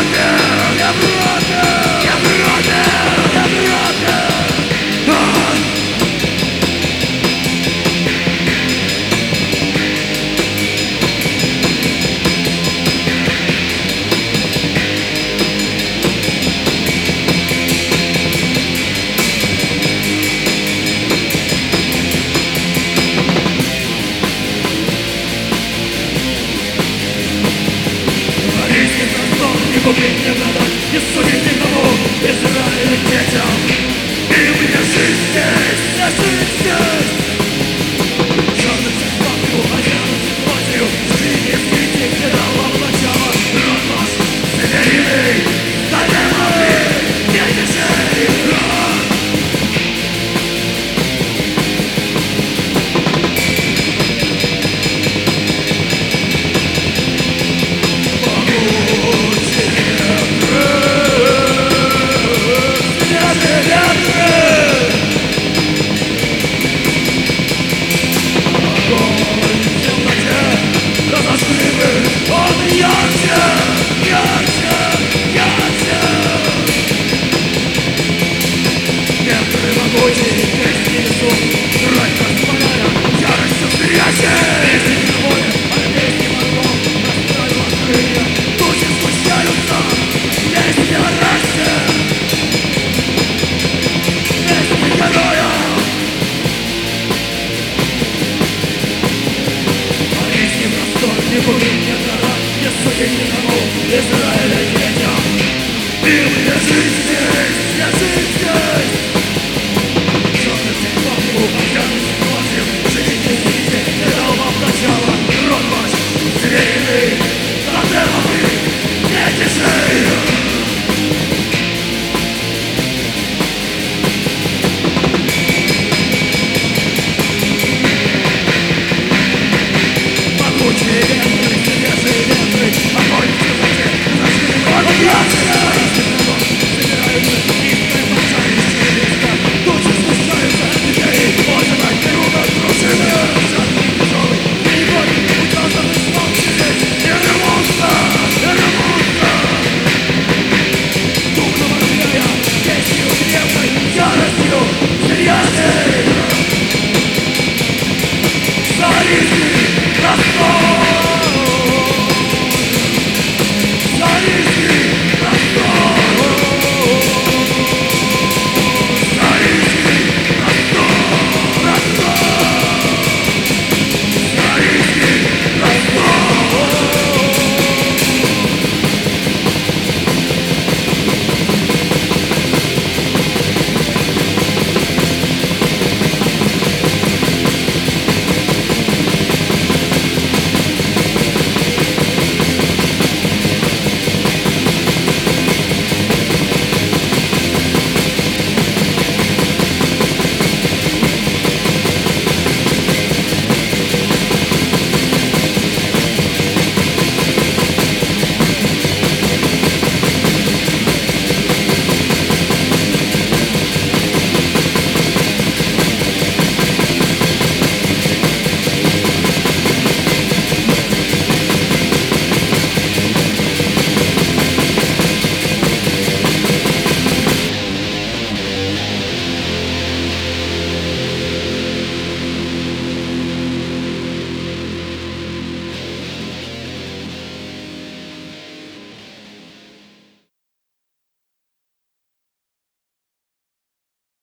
Wonder. Israel.